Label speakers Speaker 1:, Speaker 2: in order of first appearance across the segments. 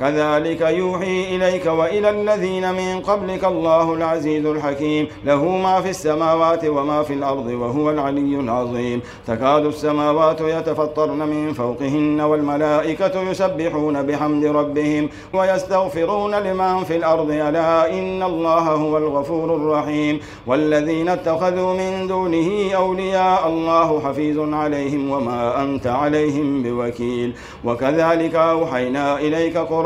Speaker 1: كذلك يوحي إليك وإلى الذين من قبلك الله العزيز الحكيم له ما في السماوات وما في الأرض وهو العلي العظيم تكاد السماوات يتفطرن من فوقهن والملائكة يسبحون بحمد ربهم ويستغفرون لمن في الأرض ألا إن الله هو الغفور الرحيم والذين اتخذوا من دونه أولياء الله حفيظ عليهم وما أنت عليهم بوكيل وكذلك أوحينا إليك قرآن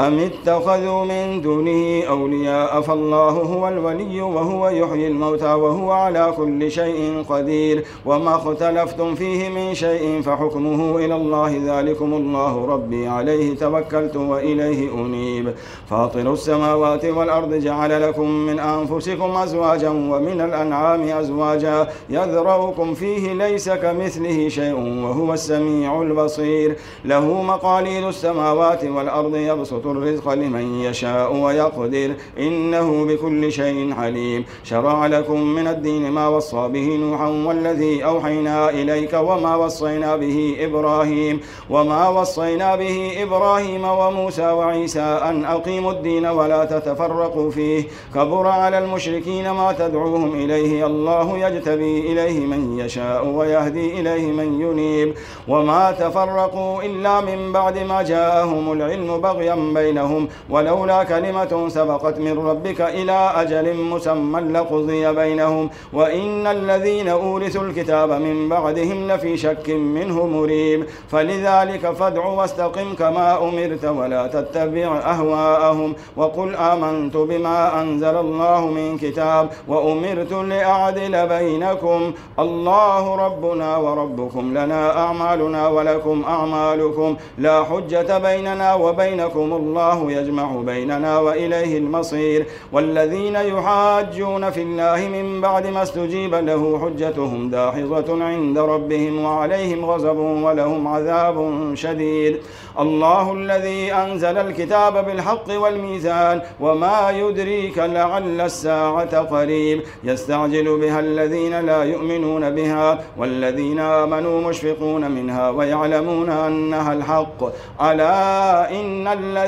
Speaker 1: أم اتخذوا من دونه أولياء فالله هو الولي وهو يحيي الموتى وهو على كل شيء قدير وما اختلفتم فيه من شيء فحكمه إلى الله ذلكم الله ربي عليه توكلت وإليه أنيب فاطر السماوات والأرض جعل لكم من أنفسكم أزواجا ومن الأنعام أزواجا يذرؤكم فيه ليس كمثله شيء وهو السميع البصير له مقاليد السماوات والأرض يبسط الرزق لمن يشاء ويقدر إنه بكل شيء عليم شرع لكم من الدين ما وصى به نوحا والذي أوحينا إليك وما وصينا به إبراهيم وما وصينا به إبراهيم وموسى وعيسى أن أقيموا الدين ولا تتفرقوا فيه كبر على المشركين ما تدعوهم إليه الله يجتبي إليه من يشاء ويهدي إليه من ينيب وما تفرقوا إلا من بعد ما جاءهم العلم بغيا بينهم ولولا كلمة سبقت من ربك إلى أجل مسمى لقضي بينهم وإن الذين أورثوا الكتاب من بعدهم لفي شك منه مريب فلذلك فادع واستقم كما أمرت ولا تتبع أهواءهم وقل آمنت بما أنزل الله من كتاب وأمرت لأعدل بينكم الله ربنا وربكم لنا أعمالنا ولكم أعمالكم لا حجة بيننا وبينكم الله الله يجمع بيننا وإليه المصير والذين يحاجون في الله من بعد ما استجيب له حجتهم داحظة عند ربهم وعليهم غزب ولهم عذاب شديد الله الذي أنزل الكتاب بالحق والميزان وما يدريك لعل الساعة قريب يستعجل بها الذين لا يؤمنون بها والذين آمنوا مشفقون منها ويعلمون أنها الحق ألا إن الذين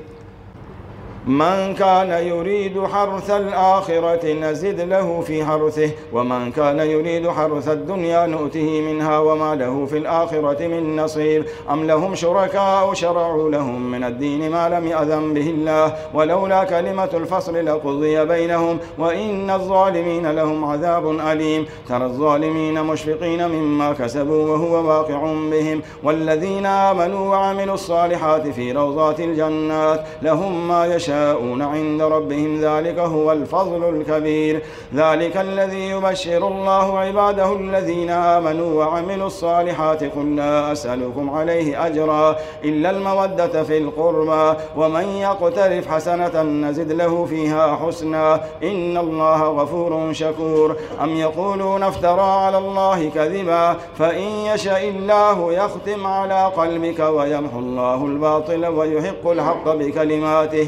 Speaker 1: من كان يريد حرث الآخرة نزد له في حرثه ومن كان يريد حرث الدنيا نؤته منها وما له في الآخرة من نصير أم لهم شركاء شرعوا لهم من الدين ما لم يأذن به الله ولولا كلمة الفصل لقضي بينهم وإن الظالمين لهم عذاب أليم ترى الظالمين مشفقين مما كسبوا وهو واقع بهم والذين آمنوا وعملوا الصالحات في روضات الجنات لهم ما يشاء يشاءون عند ربهم ذلك هو الفضل الكبير ذلك الذي يبشر الله عباده الذين آمنوا وعملوا الصالحات قل لا أسألكم عليه أجرا إلا المودة في القربى ومن يقترف حسنة نزد له فيها حسنا إن الله غفور شكور أم يقولون افترى على الله كذبا فإن يشاء الله يختم على قلبك ويمحو الله الباطل ويحق الحق بكلماته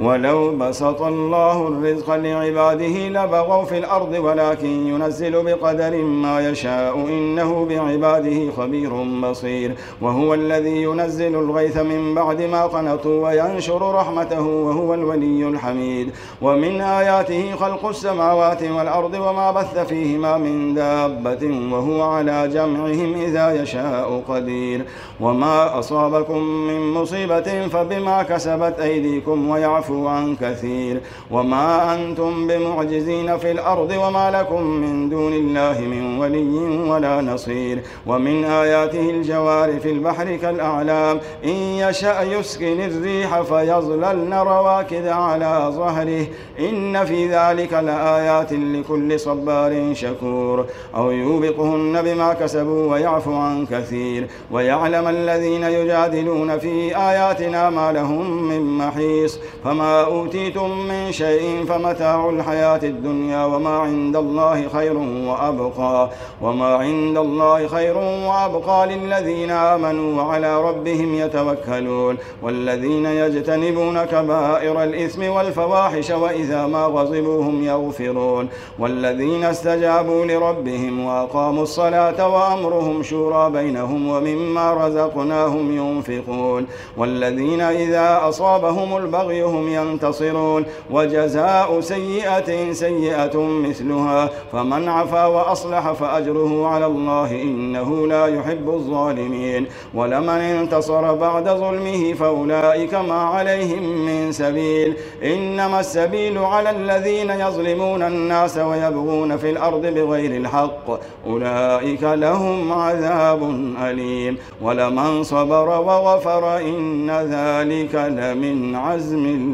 Speaker 1: ولو بسط الله الرزق لعباده لبغوا في الأرض ولكن ينزل بقدر ما يشاء إنه بعباده خبير بصير وهو الذي ينزل الغيث من بعد ما قنطوا وينشر رحمته وهو الولي الحميد ومن آياته خلق السماوات والأرض وما بث فيهما من دابة وهو على جمعهم إذا يشاء قدير وما أصابكم من مصيبة فبما كسبت أيديكم ويعفو عفوا كثير وما أنتم بمعجزين في الأرض وما لكم من دون الله من ولي ولا نصير ومن آياته الجوار في البحر كالأعلام إن يشأ يسكن الريح فيظللن رواكد على ظهره إن في ذلك لآيات لكل صبار شكور أو يوبقهن بما كسبوا ويعفو عن كثير ويعلم الذين يجادلون في آياتنا ما لهم من محيص فما وما أوتيتم من شيء فمتاع الحياة الدنيا وما عند الله خير وأبقى وما عند الله خير وأبقى للذين آمنوا وعلى ربهم يتوكلون والذين يجتنبون كبائر الإثم والفواحش وإذا ما غضبوا هم يغفرون والذين استجابوا لربهم وأقاموا الصلاة وأمرهم شورى بينهم ومما رزقناهم ينفقون والذين إذا أصابهم البغي هم هم ينتصرون وجزاء سيئة سيئة مثلها فمن عفا وأصلح فأجره على الله إنه لا يحب الظالمين ولمن انتصر بعد ظلمه فأولئك ما عليهم من سبيل إنما السبيل على الذين يظلمون الناس ويبغون في الأرض بغير الحق أولئك لهم عذاب أليم ولمن صبر وغفر إن ذلك لمن عزم الله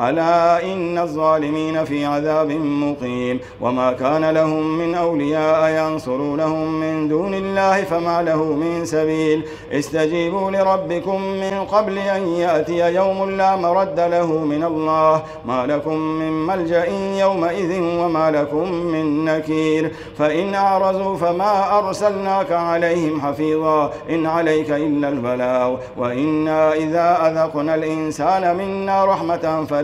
Speaker 1: ألا إن الظالمين في عذاب مقيم وما كان لهم من أولياء ينصرونهم من دون الله فما له من سبيل استجيبوا لربكم من قبل أن يأتي يوم لا مرد له من الله ما لكم من ملجأ يومئذ وما لكم من نكير فإن أعرزوا فما أرسلناك عليهم حفيظا إن عليك إلا البلاغ وإنا إذا أذقنا الإنسان منا رحمة فلا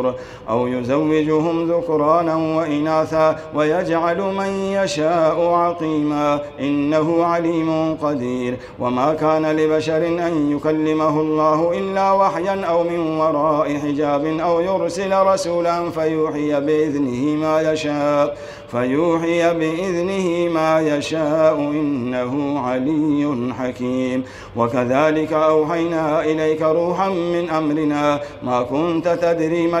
Speaker 1: النشور أو يزوجهم ذكرانا وإناثا ويجعل من يشاء عقيما إنه عليم قدير وما كان لبشر أن يكلمه الله إلا وحيا أو من وراء حجاب أو يرسل رسولا فيوحي بإذنه ما يشاء فيوحي بإذنه ما يشاء إنه علي حكيم وكذلك أوحينا إليك روحا من أمرنا ما كنت تدري ما